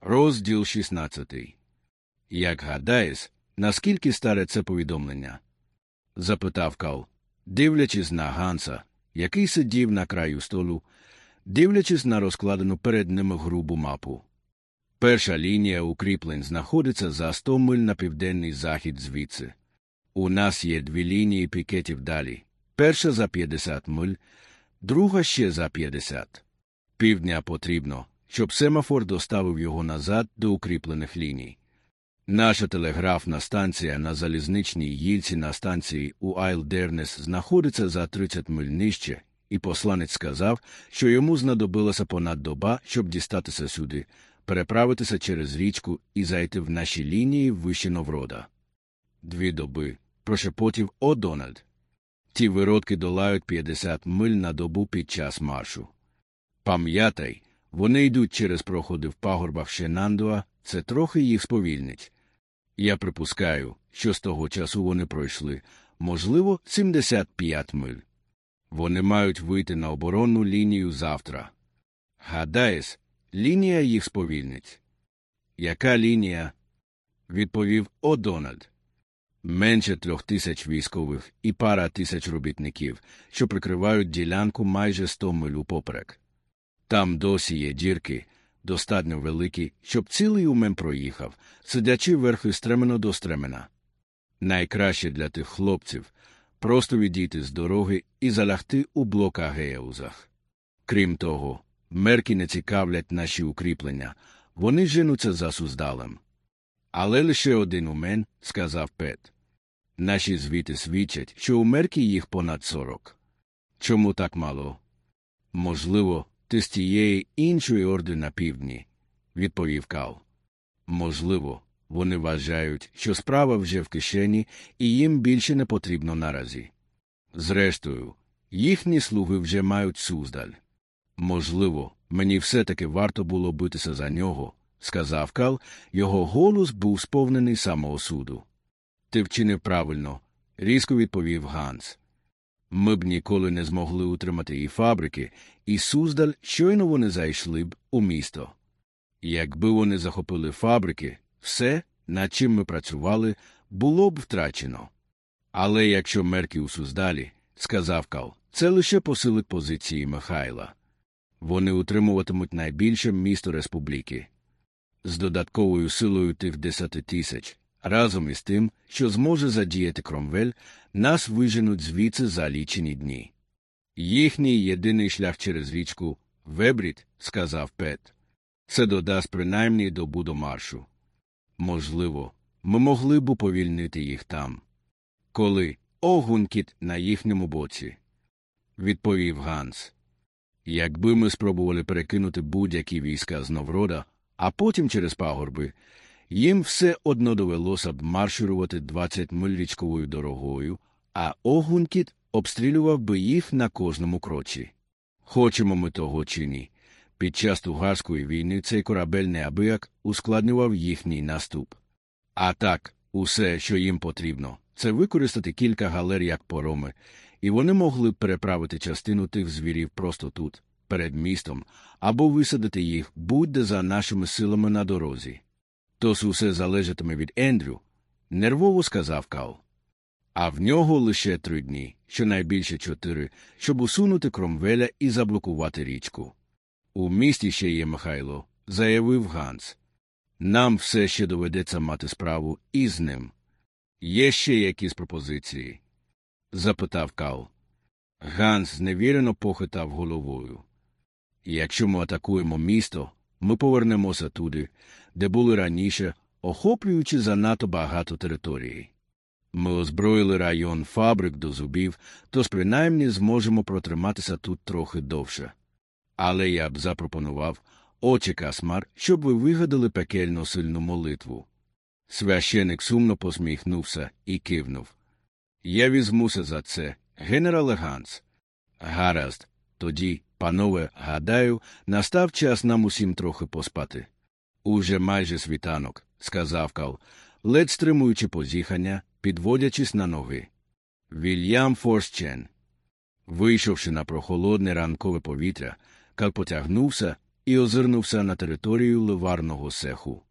Розділ 16. Як гадаєш, наскільки старе це повідомлення? запитав Кал, дивлячись на Ганса, який сидів на краю столу, дивлячись на розкладену перед ними грубу мапу. Перша лінія укріплень знаходиться за 100 миль на південний захід звідси. У нас є дві лінії пікетів далі. Перша за 50 миль, друга ще за 50. Півдня потрібно, щоб семафор доставив його назад до укріплених ліній. Наша телеграфна станція на залізничній їльці на станції у Айлдернес знаходиться за 30 миль нижче, і посланець сказав, що йому знадобилася понад доба, щоб дістатися сюди, переправитися через річку і зайти в наші лінії вище Новрода. Дві доби, прошепотів О Дональд. Ті виродки долають 50 миль на добу під час маршу. Пам'ятай, вони йдуть через проходи в пагорбах Шенандуа, це трохи їх сповільнить. Я припускаю, що з того часу вони пройшли, можливо, 75 миль. Вони мають вийти на оборонну лінію завтра. Гадаєш, лінія їх сповільнить. Яка лінія? відповів О Менше трьох тисяч військових і пара тисяч робітників, що прикривають ділянку майже сто миль упоперек. Там досі є дірки, достатньо великі, щоб цілий умен проїхав, сидячи верхи стремено до стремена. Найкраще для тих хлопців просто відійти з дороги і залягти у блока геузах. Крім того, мерки не цікавлять наші укріплення, вони женуться за суздалем. Але лише один умен, сказав Пет. Наші звіти свідчать, що у мерки їх понад сорок. Чому так мало? Можливо, ти з тієї іншої орди на півдні, відповів Кал. Можливо, вони вважають, що справа вже в кишені і їм більше не потрібно наразі. Зрештою, їхні слуги вже мають суздаль. Можливо, мені все таки варто було битися за нього, сказав Кал, його голос був сповнений самоосуду. Ти вчинив правильно, різко відповів Ганс. Ми б ніколи не змогли утримати і фабрики, і Суздаль щойно вони зайшли б у місто. Якби вони захопили фабрики, все, над чим ми працювали, було б втрачено. Але якщо мерки у Суздалі, сказав Кал, це лише посилить позиції Михайла. Вони утримуватимуть найбільше місто республіки. З додатковою силою тих десяти тисяч, разом із тим, що зможе задіяти Кромвель, нас виженуть звідси за лічені дні. Їхній єдиний шлях через річку Вебрід, сказав Пет. Це додасть принаймні добу до маршу. Можливо, ми могли б уповільнити їх там. Коли огункіт на їхньому боці, відповів Ганс. Якби ми спробували перекинути будь-які війська з Новрода, а потім через пагорби, їм все одно довелося б марширувати 20 миль річковою дорогою, а огункіт обстрілював би їх на кожному кроці. Хочемо ми того чи ні. Під час тугарської війни цей корабель неабияк ускладнював їхній наступ. А так, усе, що їм потрібно, це використати кілька галер як пороми, і вони могли б переправити частину тих звірів просто тут, перед містом, або висадити їх будь-де за нашими силами на дорозі. Тож усе залежатиме від Ендрю, нервово сказав Кал. А в нього лише три дні, щонайбільше чотири, щоб усунути кромвеля і заблокувати річку. У місті ще є Михайло, заявив Ганс. Нам все ще доведеться мати справу із ним. Є ще якісь пропозиції? запитав Кал. Ганс зневірено похитав головою. Якщо ми атакуємо місто, ми повернемося туди, де були раніше, охоплюючи занадто багато території. Ми озброїли район фабрик до зубів, тож принаймні зможемо протриматися тут трохи довше. Але я б запропонував, очі Касмар, щоб ви вигадали пекельно сильну молитву. Священик сумно посміхнувся і кивнув. Я візьмуся за це, генерале Ганс. Гаразд, тоді, панове, гадаю, настав час нам усім трохи поспати. Уже майже світанок, сказав Кал, ледь стримуючи позіхання, підводячись на ноги. Вільям Форстчен. Вийшовши на прохолодне ранкове повітря, Кал потягнувся і озирнувся на територію ливарного сеху.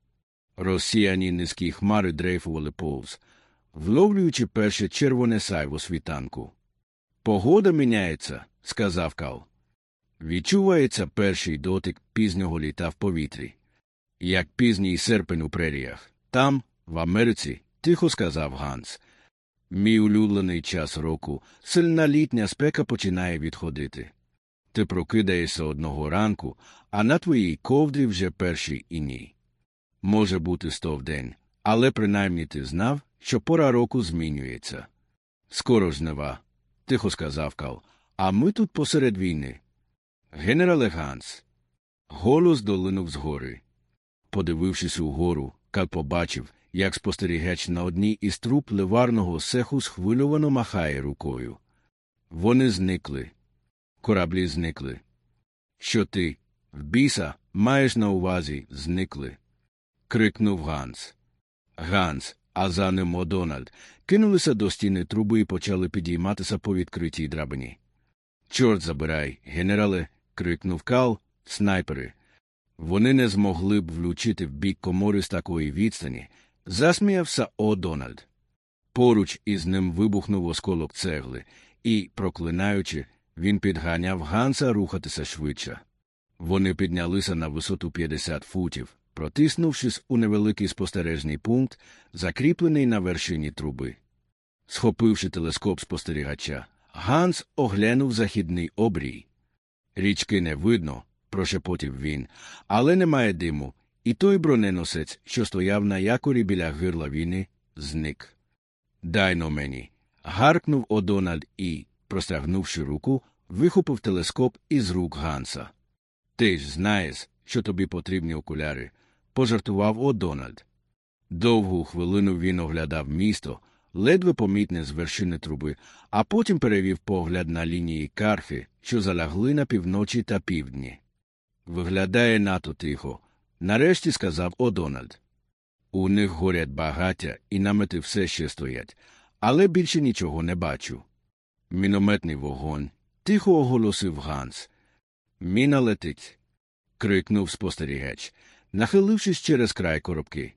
Розсіяні низькі хмари дрейфували повз, вловлюючи перше червоне сайво світанку. Погода міняється, сказав Кал. Відчувається перший дотик пізнього літа в повітрі. Як пізній серпень у преріях. Там, в Америці, тихо сказав Ганс. Мій улюблений час року, сильна літня спека починає відходити. Ти прокидаєшся одного ранку, а на твоїй ковдрі вже перший іній. Може бути сто в день, але принаймні ти знав, що пора року змінюється. Скоро жнива, тихо сказав Кал, а ми тут посеред війни. Генерале Ганс. Голос долинув згори. Подивившись угору, Кал побачив, як спостерігач на одній із труб ливарного сеху схвильовано махає рукою. Вони зникли. Кораблі зникли. Що ти, в біса, маєш на увазі зникли? крикнув Ганс. Ганс, а за ним Одональд, кинулися до стіни труби і почали підійматися по відкритій драбині. Чорт забирай, генерале, крикнув Кал, снайпери. Вони не змогли б влучити в бік комори з такої відстані, засміявся О'Дональд. Поруч із ним вибухнув осколок цегли, і, проклинаючи, він підганяв Ганса рухатися швидше. Вони піднялися на висоту 50 футів, протиснувшись у невеликий спостережний пункт, закріплений на вершині труби. Схопивши телескоп спостерігача, Ганс оглянув західний обрій. Річки не видно, прошепотів він, але немає диму, і той броненосець, що стояв на якорі біля гирла війни, зник. Дай но мені. гаркнув Одональд і, простягнувши руку, вихопив телескоп із рук Ганса. Ти ж знаєш, що тобі потрібні окуляри, пожартував Одональд. Довгу хвилину він оглядав місто, ледве помітне з вершини труби, а потім перевів погляд на лінії карфи, що залягли на півночі та півдні. Виглядає нато тихо, нарешті сказав Одональд. У них горять багаття і намети все ще стоять, але більше нічого не бачу. Мінометний вогонь. Тихо оголосив Ганс. Міна летить. крикнув спостерігач, нахилившись через край коробки.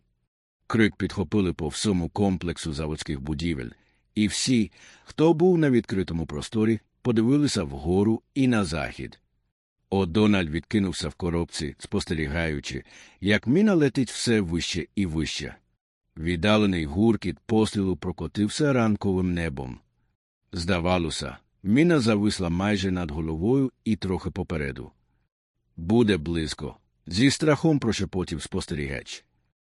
Крик підхопили по всьому комплексу заводських будівель, і всі, хто був на відкритому просторі, подивилися вгору і на захід. О'Дональд відкинувся в коробці, спостерігаючи, як міна летить все вище і вище. Віддалений гуркіт пострілу прокотився ранковим небом. Здавалося, міна зависла майже над головою і трохи попереду. Буде близько. Зі страхом прошепотів спостерігач.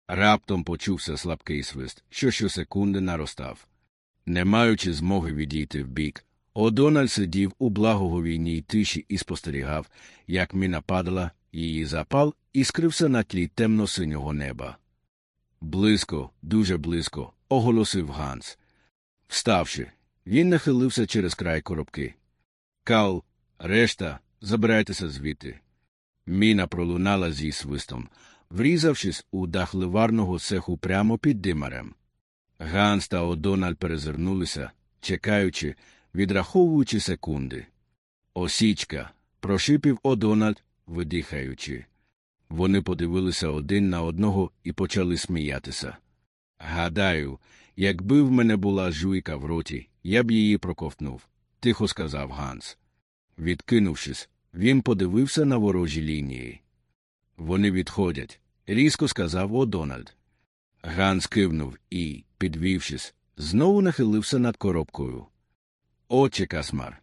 Раптом почувся слабкий свист, що щосекунди наростав. Не маючи змоги відійти вбік, О'Дональд сидів у благоговійній тиші і спостерігав, як міна падала, її запал і скрився на тлі темно-синього неба. Близько, дуже близько, оголосив Ганс. Вставши, він нахилився через край коробки. Кал, решта, забирайтеся звідти. Міна пролунала зі свистом, врізавшись у дах ливарного цеху прямо під димарем. Ганс та О'Дональд перезирнулися, чекаючи, відраховуючи секунди. Осічка, прошипів О'Дональд, видихаючи. Вони подивилися один на одного і почали сміятися. Гадаю, якби в мене була жуйка в роті, я б її проковтнув, тихо сказав Ганс. Відкинувшись, він подивився на ворожі лінії. Вони відходять, різко сказав О'Дональд. Ганс кивнув і, підвівшись, знову нахилився над коробкою. Отче Касмар.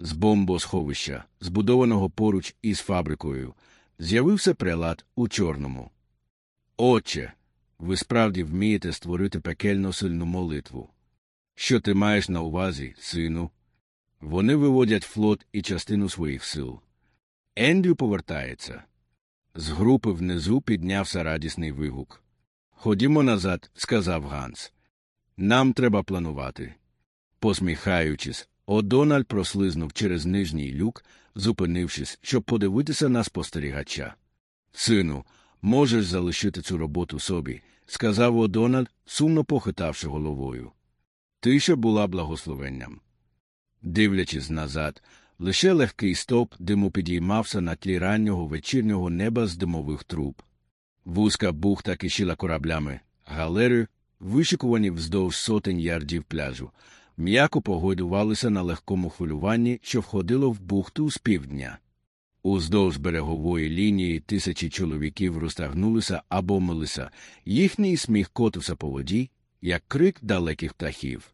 З бомбосховища, збудованого поруч із фабрикою, з'явився прилад у чорному. Отче, ви справді вмієте створити пекельно сильну молитву. Що ти маєш на увазі, сину? Вони виводять флот і частину своїх сил. Ендрю повертається. З групи внизу піднявся радісний вигук. Ходімо назад, сказав Ганс. Нам треба планувати. Посміхаючись, О'Дональд прослизнув через нижній люк, зупинившись, щоб подивитися на спостерігача. Сину, можеш залишити цю роботу собі, сказав О'Дональд, сумно похитавши головою. Тиша була благословенням. Дивлячись назад, Лише легкий стовп диму підіймався на тлі раннього вечірнього неба з димових труб. Вузька бухта кишіла кораблями, галери, вишикувані вздовж сотень ярдів пляжу, м'яко погодувалися на легкому хвилюванні, що входило в бухту з півдня. Уздовж берегової лінії тисячі чоловіків розтягнулися або милися, їхній сміх котився по воді, як крик далеких птахів.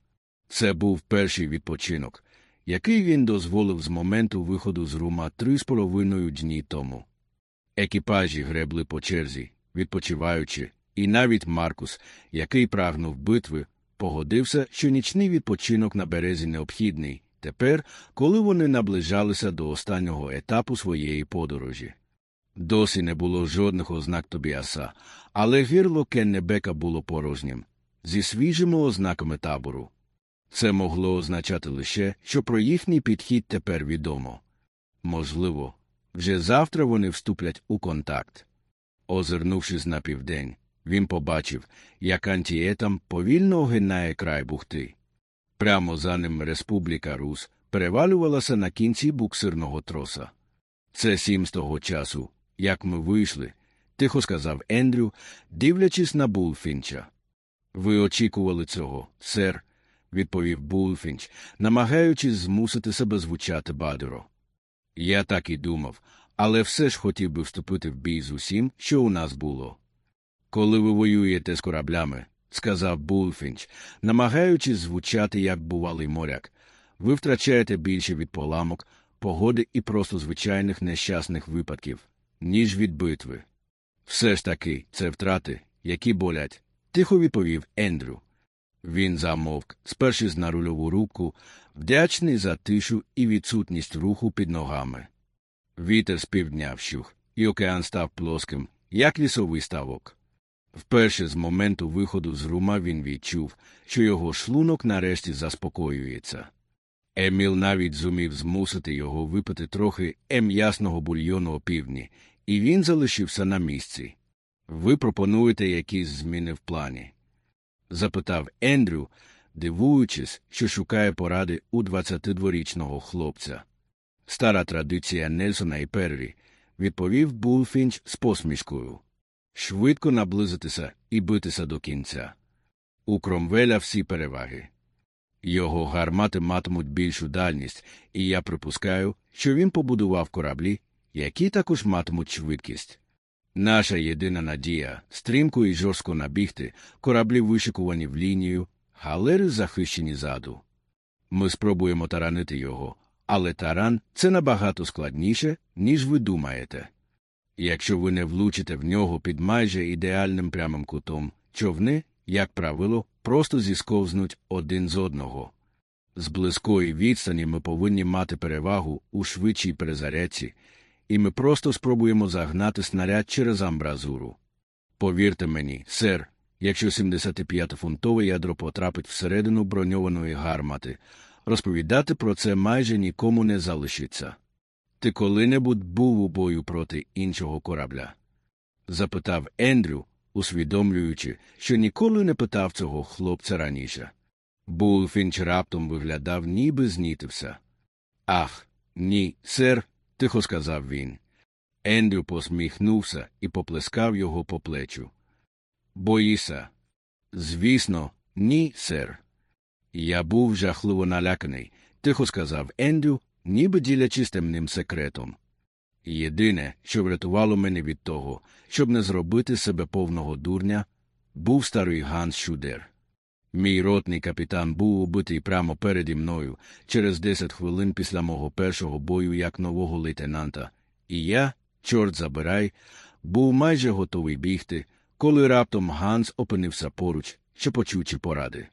Це був перший відпочинок, який він дозволив з моменту виходу з рума три з половиною дні тому. Екіпажі гребли по черзі, відпочиваючи, і навіть Маркус, який прагнув битви, погодився, що нічний відпочинок на березі необхідний тепер, коли вони наближалися до останнього етапу своєї подорожі. Досі не було жодних ознак Тобіаса, але гирло Кеннебека було порожнім, зі свіжими ознаками табору. Це могло означати лише, що про їхній підхід тепер відомо. Можливо, вже завтра вони вступлять у контакт. Озирнувшись на південь, він побачив, як антіетам повільно огинає край бухти. Прямо за ним Республіка Рус перевалювалася на кінці буксирного троса. Це сім з того часу, як ми вийшли, тихо сказав Ендрю, дивлячись на Булфінча. Ви очікували цього, сер, відповів Булфінч, намагаючись змусити себе звучати бадьоро. Я так і думав, але все ж хотів би вступити в бій з усім, що у нас було. Коли ви воюєте з кораблями, сказав Булфінч, намагаючись звучати як бувалий моряк, ви втрачаєте більше від поламок, погоди і просто звичайних нещасних випадків, ніж від битви. Все ж таки, це втрати, які болять, тихо відповів Ендрю. Він замовк, спершись на рульову руку, вдячний за тишу і відсутність руху під ногами. Вітер з півдня вщух, і океан став плоским, як лісовий ставок. Вперше з моменту виходу з рума він відчув, що його шлунок нарешті заспокоюється. Еміл навіть зумів змусити його випити трохи ем'ясного бульйону опівдні, і він залишився на місці. Ви пропонуєте якісь зміни в плані? запитав Ендрю, дивуючись, що шукає поради у 22-річного хлопця. Стара традиція Нельсона і Перрі, відповів Булфінч з посмішкою. Швидко наблизитися і битися до кінця. У Кромвеля всі переваги. Його гармати матимуть більшу дальність, і я припускаю, що він побудував кораблі, які також матимуть швидкість. Наша єдина надія стрімко і жорстко набігти, кораблі вишикувані в лінію, галери захищені ззаду. Ми спробуємо таранити його, але таран це набагато складніше, ніж ви думаєте. Якщо ви не влучите в нього під майже ідеальним прямим кутом, човни, як правило, просто зісковзнуть один з одного. З близької відстані ми повинні мати перевагу у швидшій перезарядці, і ми просто спробуємо загнати снаряд через амбразуру. Повірте мені, сер, якщо 75-фунтове ядро потрапить всередину броньованої гармати, розповідати про це майже нікому не залишиться. Ти коли-небудь був у бою проти іншого корабля? запитав Ендрю, усвідомлюючи, що ніколи не питав цього хлопця раніше. Булфінч раптом виглядав, ніби знітився. Ах, ні, сер, тихо сказав він. Ендрю посміхнувся і поплескав його по плечу. Боїся. Звісно, ні, сер. Я був жахливо наляканий, тихо сказав Ендрю, ніби ділячись темним секретом. Єдине, що врятувало мене від того, щоб не зробити себе повного дурня, був старий Ганс Шудер. Мій ротний капітан був убитий прямо переді мною через десять хвилин після мого першого бою як нового лейтенанта, і я, чорт забирай, був майже готовий бігти, коли раптом Ганс опинився поруч, шепочучи поради.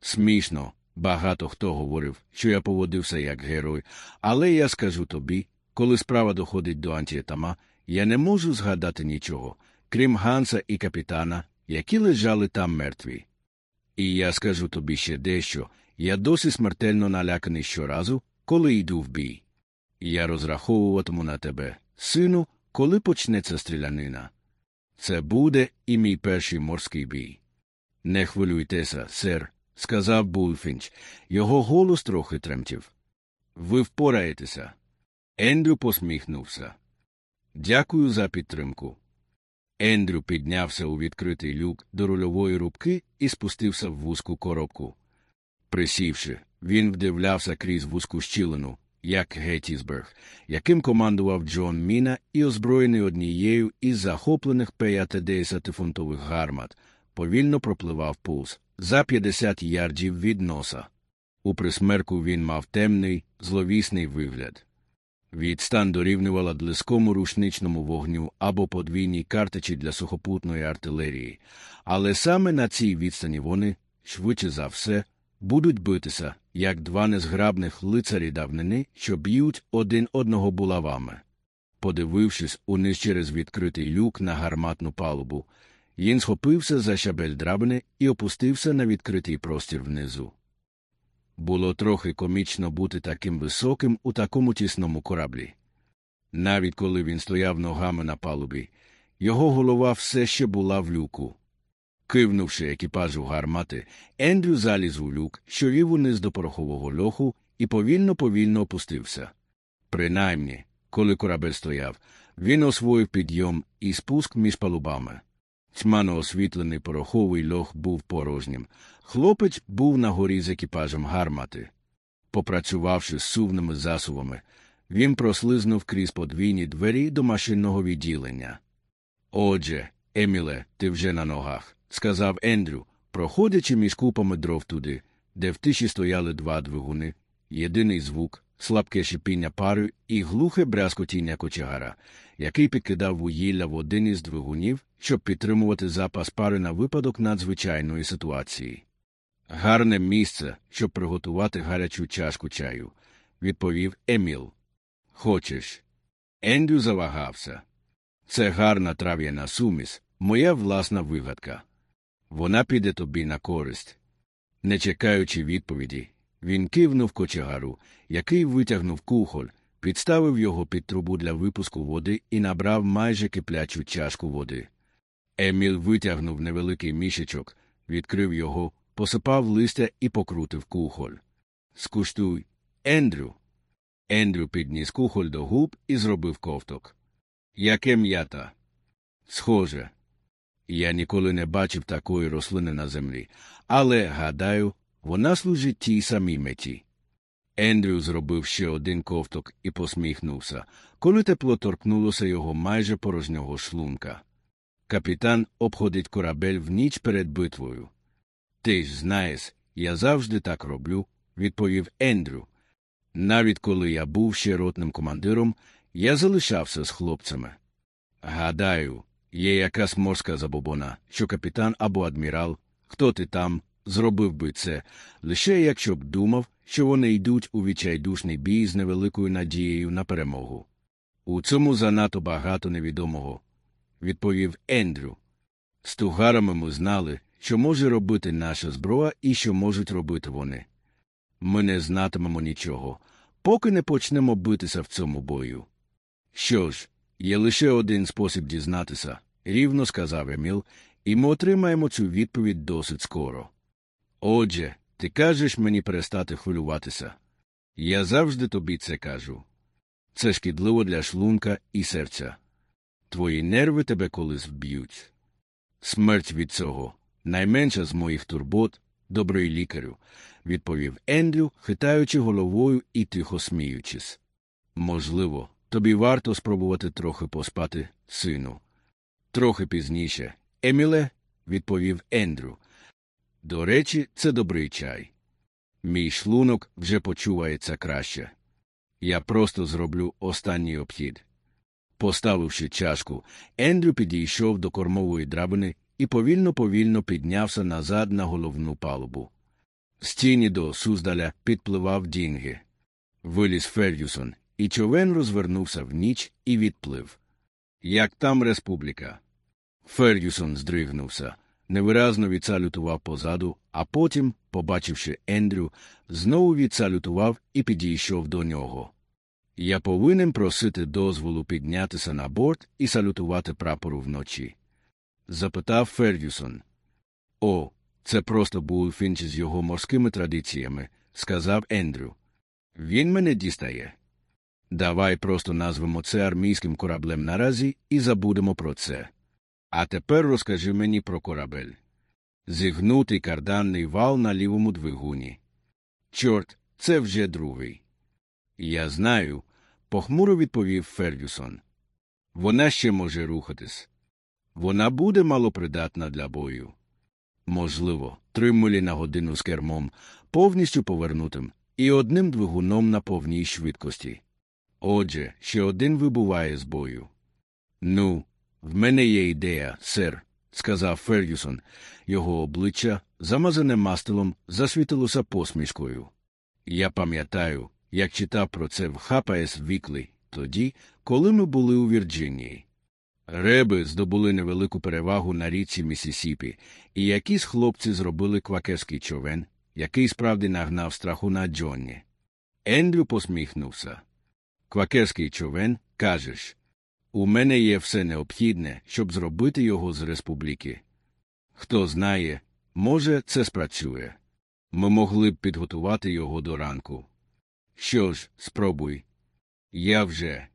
Смішно, багато хто говорив, що я поводився як герой, але я скажу тобі, коли справа доходить до антіетама, я не можу згадати нічого, крім Ганса і капітана, які лежали там мертві. І я скажу тобі ще дещо я досі смертельно наляканий щоразу, коли йду в бій. Я розраховуватиму на тебе, сину, коли почнеться стрілянина. Це буде і мій перший морський бій. Не хвилюйтеся, сер, сказав Булфінч. Його голос трохи тремтів. Ви впораєтеся. Ендрю посміхнувся. Дякую за підтримку. Ендрю піднявся у відкритий люк до рульової рубки і спустився в вузьку коробку. Присівши, він вдивлявся крізь вузьку щілину, як Геттісберг, яким командував Джон Міна і озброєний однією із захоплених 50-фунтових гармат, повільно пропливав пулс за 50 ярдів від носа. У присмерку він мав темний, зловісний вигляд. Відстань дорівнювала близькому рушничному вогню або подвійній картечі для сухопутної артилерії, але саме на цій відстані вони, швидше за все, будуть битися, як два незграбних лицарі давнини, що б'ють один одного булавами. Подивившись униз через відкритий люк на гарматну палубу, він схопився за щабель драбини і опустився на відкритий простір внизу. Було трохи комічно бути таким високим у такому тісному кораблі. Навіть коли він стояв ногами на палубі, його голова все ще була в люку. Кивнувши екіпажу гармати, Ендрю заліз у люк, що вів униз до порохового льоху, і повільно повільно опустився. Принаймні, коли корабель стояв, він освоїв підйом і спуск між палубами. Тьмано освітлений пороховий льох був порожнім. Хлопець був на горі з екіпажем гармати. Попрацювавши з сувними засувами, він прослизнув крізь подвійні двері до машинного відділення. Отже, Еміле, ти вже на ногах, сказав Ендрю, проходячи між купами дров туди, де в тиші стояли два двигуни, єдиний звук, слабке шипіння пари і глухе брязкотіння кочегара, який підкидав вугілля в один із двигунів, щоб підтримувати запас пари на випадок надзвичайної ситуації. Гарне місце, щоб приготувати гарячу чашку чаю, відповів Еміл. Хочеш? Ендрю завагався. Це гарна трав'яна сумісь, моя власна вигадка. Вона піде тобі на користь. Не чекаючи відповіді, він кивнув кочегару, який витягнув кухоль, підставив його під трубу для випуску води і набрав майже киплячу чашку води. Еміл витягнув невеликий мішечок, відкрив його, посипав листя і покрутив кухоль. Скуштуй, Ендрю. Ендрю підніс кухоль до губ і зробив ковток. Яке м'ята? Схоже. Я ніколи не бачив такої рослини на землі, але, гадаю, вона служить тій самій меті. Ендрю зробив ще один ковток і посміхнувся, коли тепло торкнулося його майже порожнього шлунка. Капітан обходить корабель в ніч перед битвою. Ти ж знаєш, я завжди так роблю, відповів Ендрю. Навіть коли я був ще ротним командиром, я залишався з хлопцями. Гадаю, є якась морська забобона, що капітан або адмірал, хто ти там, зробив би це, лише якщо б думав, що вони йдуть у відчайдушний бій з невеликою надією на перемогу. У цьому занадто багато невідомого, відповів Ендрю. З тугарами ми знали, що може робити наша зброя і що можуть робити вони. Ми не знатимемо нічого, поки не почнемо битися в цьому бою. Що ж, є лише один спосіб дізнатися, рівно сказав Еміл, і ми отримаємо цю відповідь досить скоро. Отже, ти кажеш мені перестати хвилюватися. Я завжди тобі це кажу. Це шкідливо для шлунка і серця. Твої нерви тебе колись вб'ють. Смерть від цього найменша з моїх турбот, добрий лікарю, відповів Ендрю, хитаючи головою і тихо сміючись. Можливо, тобі варто спробувати трохи поспати, сину. Трохи пізніше. Еміле, відповів Ендрю. До речі, це добрий чай. Мій шлунок вже почувається краще. Я просто зроблю останній обхід. Поставивши чашку, Ендрю підійшов до кормової драбини і повільно повільно піднявся назад на головну палубу. З тіні до Суздаля підпливав Дінги. Виліз Фердюсон, і човен розвернувся в ніч і відплив. Як там республіка? Фердюсон здригнувся, невиразно відсалютував позаду, а потім, побачивши Ендрю, знову відсалютував і підійшов до нього. Я повинен просити дозволу піднятися на борт і салютувати прапору вночі? запитав Фердюсон. О, це просто був фінч з його морськими традиціями, сказав Ендрю. Він мене дістає. Давай просто назвемо це армійським кораблем наразі і забудемо про це. А тепер розкажи мені про корабель. Зігнутий карданний вал на лівому двигуні. Чорт, це вже другий. Я знаю, похмуро відповів Фергюсон. Вона ще може рухатись. Вона буде малопридатна для бою. Можливо, три милі на годину з кермом, повністю повернутим, і одним двигуном на повній швидкості. Отже, ще один вибуває з бою. Ну, в мене є ідея, сер, сказав Фергюсон. Його обличчя, замазане мастилом, засвітилося посмішкою. Я пам'ятаю, як читав про це в Harper's Weekly, тоді, коли ми були у Вірджинії. Реби здобули невелику перевагу на річці Місісіпі, і якісь хлопці зробили квакерський човен, який справді нагнав страху на Джонні. Ендрю посміхнувся. Квакерський човен, кажеш, у мене є все необхідне, щоб зробити його з республіки. Хто знає, може, це спрацює. Ми могли б підготувати його до ранку. Що ж, спробуй. Я вже.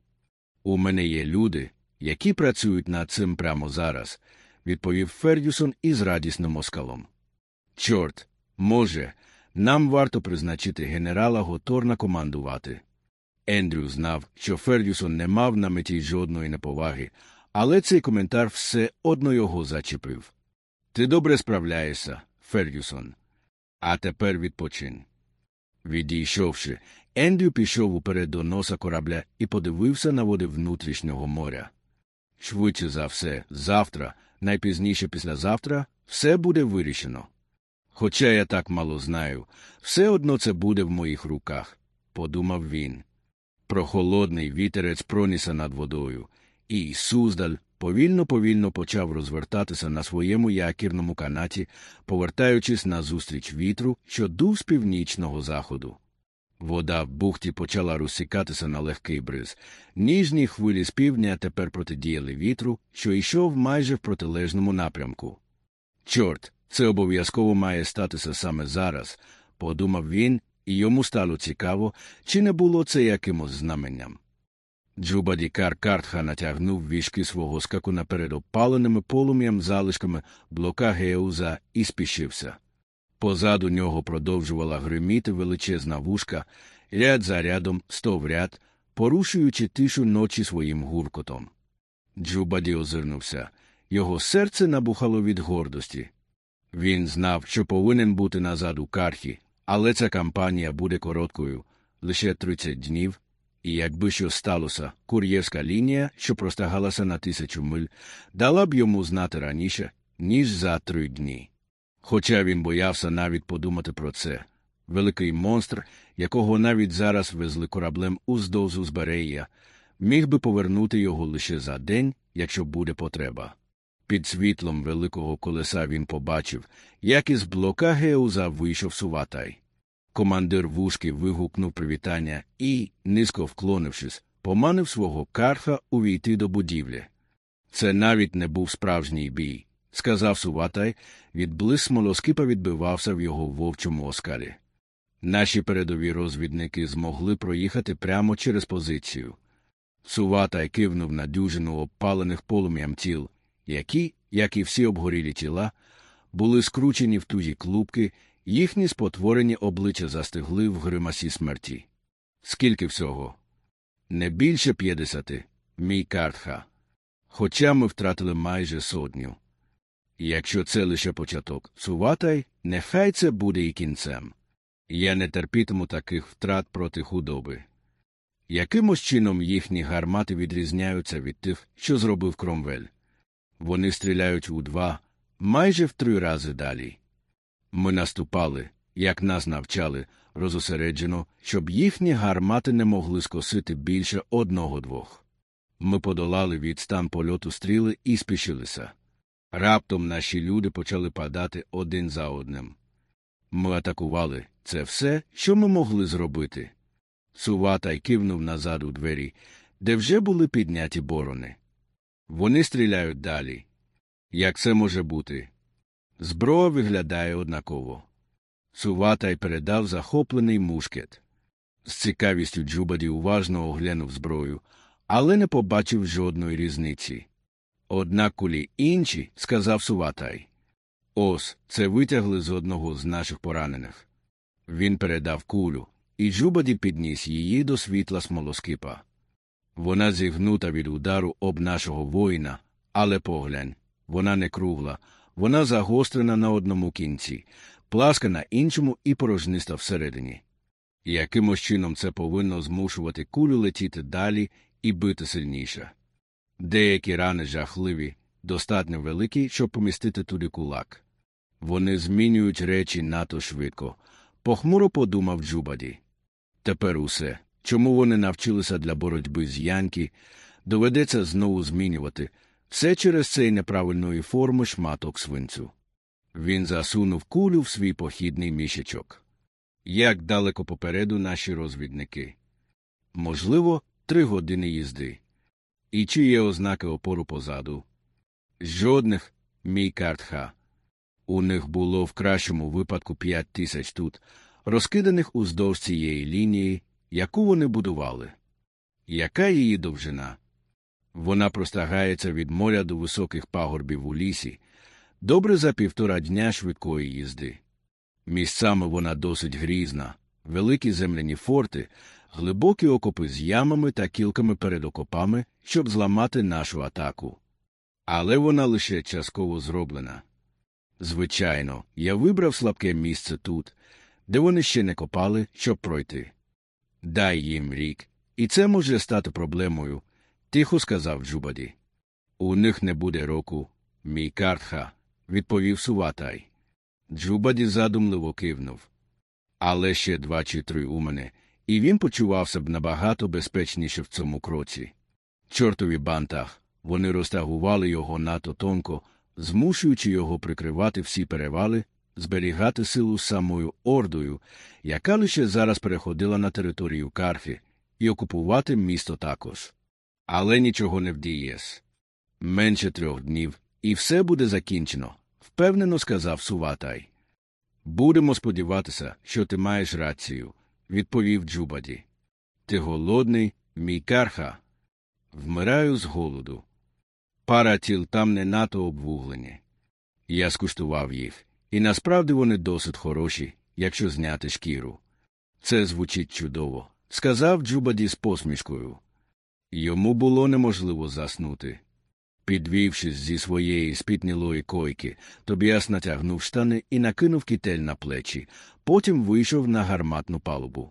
У мене є люди, які працюють над цим прямо зараз, відповів Фердюсон із радісним оскалом. Чорт, може, нам варто призначити генерала Готорна командувати. Ендрю знав, що Фердюсон не мав на меті жодної неповаги, але цей коментар все одно його зачепив. Ти добре справляєшся, Фердюсон. А тепер відпочинь. Відійшовши, Ендрю пішов уперед до носа корабля і подивився на води внутрішнього моря. Швидше за все, завтра, найпізніше післязавтра, все буде вирішено. Хоча я так мало знаю, все одно це буде в моїх руках, подумав він. Прохолодний вітерець пронісся над водою, і Суздаль повільно повільно почав розвертатися на своєму якірному канаті, повертаючись назустріч вітру, що дув з північного заходу. Вода в бухті почала розсікатися на легкий бриз. Ніжні хвилі з півдня тепер протидіяли вітру, що йшов майже в протилежному напрямку. Чорт, це обов'язково має статися саме зараз, подумав він, і йому стало цікаво, чи не було це якимось знаменням. Джубадікар Картха натягнув вішки свого скаку наперед опаленими полум'ям залишками блока Геуза і спішився. Позаду нього продовжувала гриміти величезна вушка, ряд за рядом, сто в ряд, порушуючи тишу ночі своїм гуркотом. Джубаді озирнувся. Його серце набухало від гордості. Він знав, що повинен бути назад у кархі, але ця кампанія буде короткою лише 30 днів, і якби що сталося, кур'єрська лінія, що простагалася на тисячу миль, дала б йому знати раніше, ніж за три дні. Хоча він боявся навіть подумати про це. Великий монстр, якого навіть зараз везли кораблем уздовж узбережжя, міг би повернути його лише за день, якщо буде потреба. Під світлом великого колеса він побачив, як із блока Геуза вийшов Суватай. Командир вушки вигукнув привітання і, низько вклонившись, поманив свого карха увійти до будівлі. Це навіть не був справжній бій сказав Суватай, відблиск смолоскипа відбивався в його вовчому оскалі. Наші передові розвідники змогли проїхати прямо через позицію. Суватай кивнув на дюжину обпалених полум'ям тіл, які, як і всі обгорілі тіла, були скручені в тугі клубки, їхні спотворені обличчя застигли в гримасі смерті. Скільки всього? Не більше п'ятдесяти, мій картха. Хоча ми втратили майже сотню. Якщо це лише початок, Суватай, нехай це буде і кінцем. Я не терпітиму таких втрат проти худоби. Якимось чином їхні гармати відрізняються від тих, що зробив Кромвель. Вони стріляють у два, майже в три рази далі. Ми наступали, як нас навчали, розосереджено, щоб їхні гармати не могли скосити більше одного двох. Ми подолали відстан польоту стріли і спішилися. Раптом наші люди почали падати один за одним. Ми атакували це все, що ми могли зробити. Суватай кивнув назад у двері, де вже були підняті борони. Вони стріляють далі. Як це може бути? Зброя виглядає однаково. Суватай передав захоплений мушкет. З цікавістю Джубаді уважно оглянув зброю, але не побачив жодної різниці. Однак кулі інші, сказав Суватай. Ось, це витягли з одного з наших поранених. Він передав кулю, і Джубаді підніс її до світла смолоскипа. Вона зігнута від удару об нашого воїна, але поглянь, вона не кругла, вона загострена на одному кінці, пласка на іншому і порожниста всередині. Якимось чином це повинно змушувати кулю летіти далі і бити сильніше. Деякі рани жахливі, достатньо великі, щоб помістити туди кулак. Вони змінюють речі надто швидко, похмуро подумав Джубаді. Тепер усе, чому вони навчилися для боротьби з Янки, доведеться знову змінювати все через цей неправильної форми шматок свинцю. Він засунув кулю в свій похідний мішечок. Як далеко попереду наші розвідники? Можливо, три години їзди. І чи є ознаки опору позаду? Жодних, мій картха. У них було в кращому випадку п'ять тисяч тут, розкиданих уздовж цієї лінії, яку вони будували. Яка її довжина? Вона простагається від моря до високих пагорбів у лісі, добре за півтора дня швидкої їзди. Місцями вона досить грізна, великі земляні форти, глибокі окопи з ямами та кілками перед окопами, щоб зламати нашу атаку. Але вона лише частково зроблена. Звичайно, я вибрав слабке місце тут, де вони ще не копали, щоб пройти. Дай їм рік, і це може стати проблемою, тихо сказав Джубаді. У них не буде року, мій картха, відповів Суватай. Джубаді задумливо кивнув. Але ще два чи три у мене, і він почувався б набагато безпечніше в цьому кроці. Чортові бантах, вони розтягували його надто тонко, змушуючи його прикривати всі перевали, зберігати силу самою ордою, яка лише зараз переходила на територію Карфі, і окупувати місто також. Але нічого не вдієш. Менше трьох днів, і все буде закінчено, впевнено сказав Суватай. Будемо сподіватися, що ти маєш рацію, відповів Джубаді. Ти голодний, мій карха. Вмираю з голоду. Пара тіл там не надто обвуглені. Я скуштував їх, і насправді вони досить хороші, якщо зняти шкіру. Це звучить чудово, сказав Джубаді з посмішкою. Йому було неможливо заснути. Підвівшись зі своєї спітнілої койки, Тобіас натягнув штани і накинув китель на плечі, потім вийшов на гарматну палубу.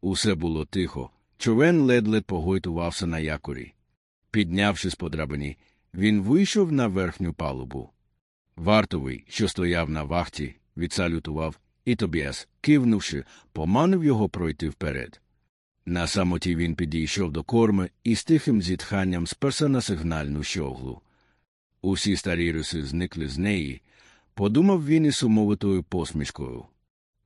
Усе було тихо, човен ледь-лед погойтувався на якорі. Піднявшись по драбині, він вийшов на верхню палубу. Вартовий, що стояв на вахті, відсалютував, і Тобіас, кивнувши, поманив його пройти вперед. На самоті він підійшов до корми і з тихим зітханням сперся на сигнальну щоглу. Усі старі риси зникли з неї, подумав він із сумовитою посмішкою.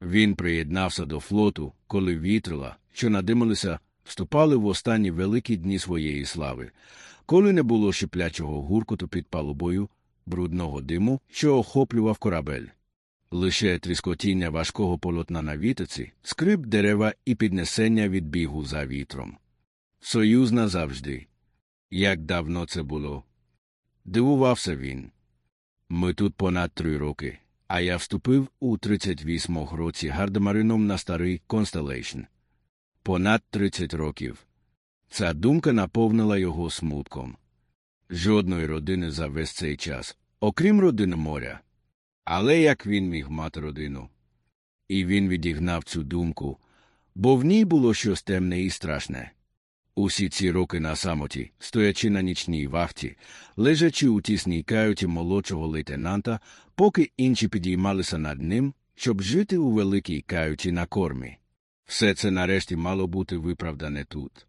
Він приєднався до флоту, коли вітрила, що надималися, вступали в останні великі дні своєї слави, коли не було шиплячого гуркоту під палубою, брудного диму, що охоплював корабель. Лише тріскотіння важкого полотна на вітиці, скрип дерева і піднесення від бігу за вітром. Союз назавжди. Як давно це було? Дивувався він. Ми тут понад три роки, а я вступив у 38-го році гардемарином на старий Constellation. Понад 30 років. Ця думка наповнила його смутком. Жодної родини за весь цей час, окрім родини моря. Але як він міг мати родину? І він відігнав цю думку, бо в ній було щось темне і страшне. Усі ці роки на самоті, стоячи на нічній вахті, лежачи у тісній каюті молодшого лейтенанта, поки інші підіймалися над ним, щоб жити у великій каюті на кормі. Все це нарешті мало бути виправдане тут.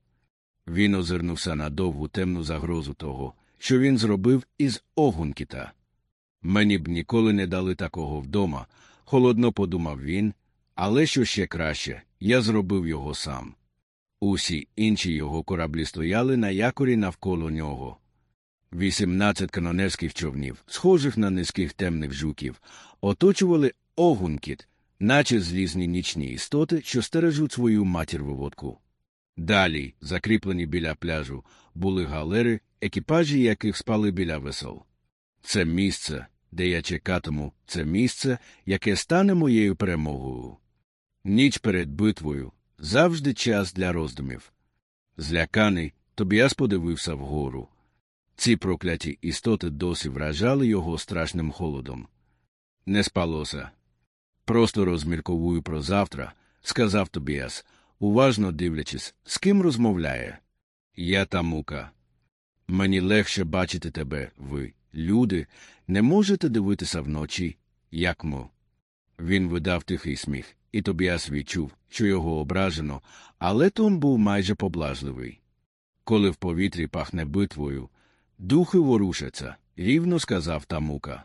Він озирнувся на довгу темну загрозу того, що він зробив із Огункіта. Мені б ніколи не дали такого вдома, холодно подумав він, але що ще краще, я зробив його сам. Усі інші його кораблі стояли на якорі навколо нього. Вісімнадцять канонерських човнів, схожих на низьких темних жуків, оточували огункіт, наче злізні нічні істоти, що стережуть свою матір виводку. Далі, закріплені біля пляжу, були галери, екіпажі яких спали біля весел. Це місце, де я чекатиму, це місце, яке стане моєю перемогою. Ніч перед битвою завжди час для роздумів. Зляканий, Тобіас подивився вгору. Ці прокляті істоти досі вражали його страшним холодом. Не спалося. Просто розмірковую про завтра, сказав Тобіас, уважно дивлячись, з ким розмовляє. Я та мука. Мені легше бачити тебе, ви, люди, не можете дивитися вночі, як мо. Він видав тихий сміх, і Тобіас відчув, що його ображено, але тон був майже поблажливий. Коли в повітрі пахне битвою, духи ворушаться, рівно сказав Тамука.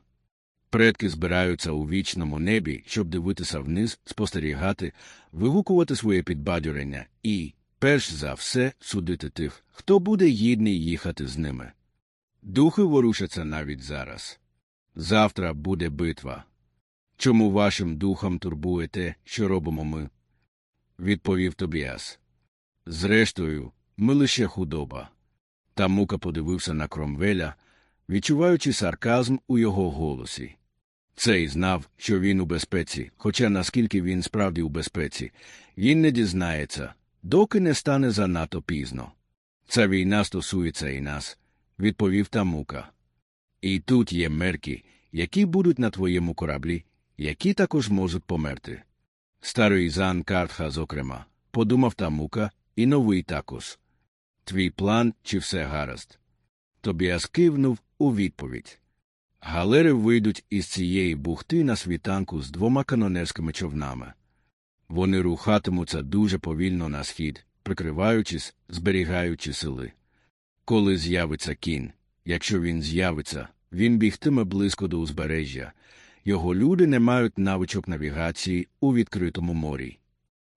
Предки збираються у вічному небі, щоб дивитися вниз, спостерігати, вигукувати своє підбадьорення і, перш за все, судити тих, хто буде гідний їхати з ними. Духи ворушаться навіть зараз. Завтра буде битва. Чому вашим духом турбує те, що робимо ми? відповів Тобіас. Зрештою, ми лише худоба. Та мука подивився на Кромвеля, відчуваючи сарказм у його голосі. Цей знав, що він у безпеці, хоча наскільки він справді у безпеці, він не дізнається, доки не стане занадто пізно. Ця війна стосується і нас, відповів Тамука. І тут є мерки, які будуть на твоєму кораблі, які також можуть померти. Старий Зан Картха, зокрема, подумав Тамука, і новий також. Твій план чи все гаразд? Тобіас кивнув у відповідь. Галери вийдуть із цієї бухти на світанку з двома канонерськими човнами. Вони рухатимуться дуже повільно на схід, прикриваючись, зберігаючи сили. Коли з'явиться кін, якщо він з'явиться, він бігтиме близько до узбережжя. Його люди не мають навичок навігації у відкритому морі.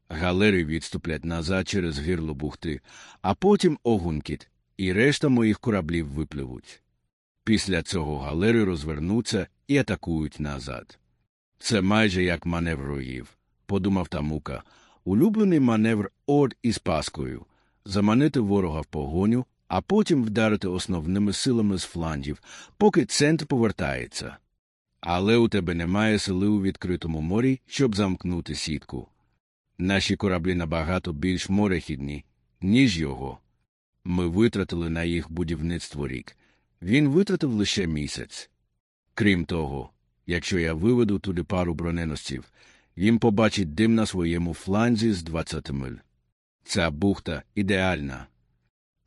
Галери відступлять назад через гирло бухти, а потім огункіт, і решта моїх кораблів випливуть. Після цього галери розвернуться і атакують назад. Це майже як маневр роїв, подумав Тамука, улюблений маневр орд із паскою заманити ворога в погоню, а потім вдарити основними силами з флангів, поки центр повертається. Але у тебе немає сили у відкритому морі, щоб замкнути сітку. Наші кораблі набагато більш морехідні, ніж його. Ми витратили на їх будівництво рік. Він витратив лише місяць. Крім того, якщо я виведу туди пару броненосців, їм побачить дим на своєму фланзі з 20 миль. Ця бухта ідеальна.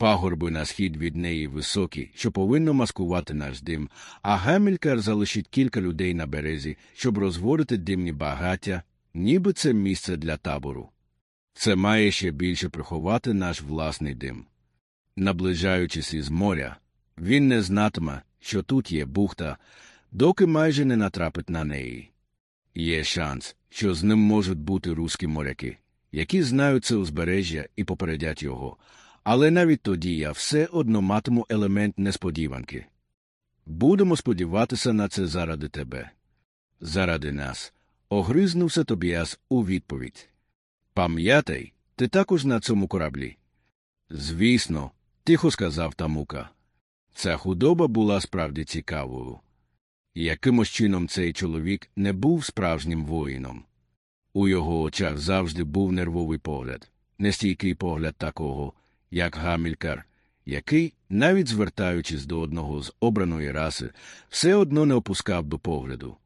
Пагорби на схід від неї високі, що повинно маскувати наш дим, а Гамількар залишить кілька людей на березі, щоб розводити димні багаття, ніби це місце для табору. Це має ще більше приховати наш власний дим. Наближаючись із моря, він не знатиме, що тут є бухта, доки майже не натрапить на неї. Є шанс, що з ним можуть бути руські моряки, які знають це узбережжя і попередять його, але навіть тоді я все одно матиму елемент несподіванки. Будемо сподіватися на це заради тебе. Заради нас. Огризнувся Тобіас у відповідь. Пам'ятай, ти також на цьому кораблі. Звісно, тихо сказав Тамука. Ця худоба була справді цікавою. Якимось чином цей чоловік не був справжнім воїном. У його очах завжди був нервовий погляд, нестійкий погляд такого, як гамількар, який, навіть звертаючись до одного з обраної раси, все одно не опускав до погляду.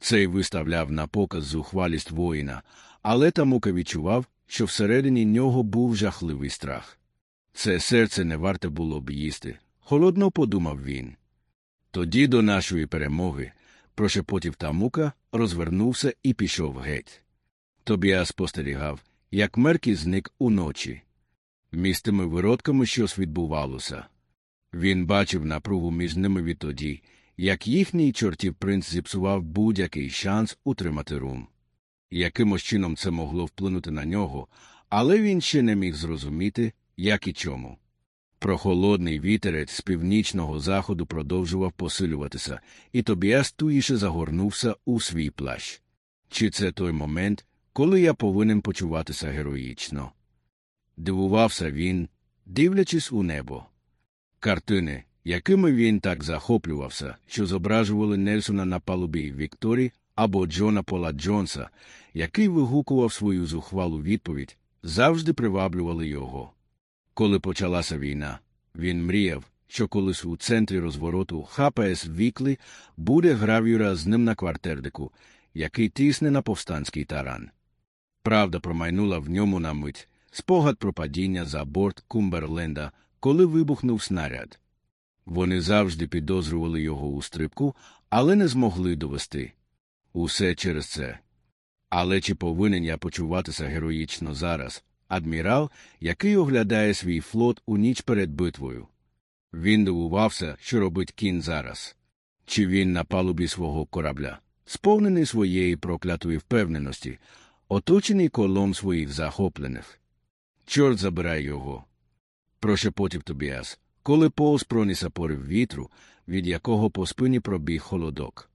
Цей виставляв на показ зухвалість воїна, але Тамука відчував, що всередині нього був жахливий страх. Це серце не варте було б їсти, холодно подумав він. Тоді до нашої перемоги, прошепотів Тамука, розвернувся і пішов геть. Тобіа спостерігав, як Меркі зник уночі. Між тими виродками щось відбувалося. Він бачив напругу між ними відтоді, як їхній чортів принц зіпсував будь-який шанс утримати рум. Якимось чином це могло вплинути на нього, але він ще не міг зрозуміти, як і чому. Прохолодний вітерець з північного заходу продовжував посилюватися, і Тобіас туїше загорнувся у свій плащ. Чи це той момент, коли я повинен почуватися героїчно? Дивувався він, дивлячись у небо. Картини, якими він так захоплювався, що зображували Нельсона на палубі Вікторі або Джона Пола Джонса, який вигукував свою зухвалу відповідь, завжди приваблювали його. Коли почалася війна, він мріяв, що колись у центрі розвороту Harper's Weekly буде гравюра з ним на квартердику, який тисне на повстанський таран. Правда промайнула в ньому на мить спогад про падіння за борт Кумберленда, коли вибухнув снаряд. Вони завжди підозрювали його у стрибку, але не змогли довести. Усе через це. Але чи повинен я почуватися героїчно зараз, адмірал, який оглядає свій флот у ніч перед битвою? Він дивувався, що робить кін зараз. Чи він на палубі свого корабля, сповнений своєї проклятої впевненості, оточений колом своїх захоплених. Чорт забирай його. Прошепотів Тобіас, коли повз проніса порив вітру, від якого по спині пробіг холодок.